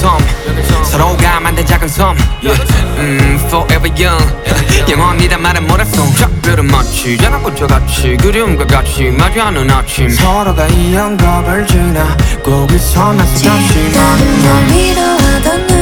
섬 서로가 만든 작은 섬 음, Forever young. 영원히 다 말은 모래송 작별은 마치 자나꽃과 같이 그리움과 같이 마주하는 아침. 서로가 이한 겁을 지나 거기서 나서 다시 만나 지금 널 위로하던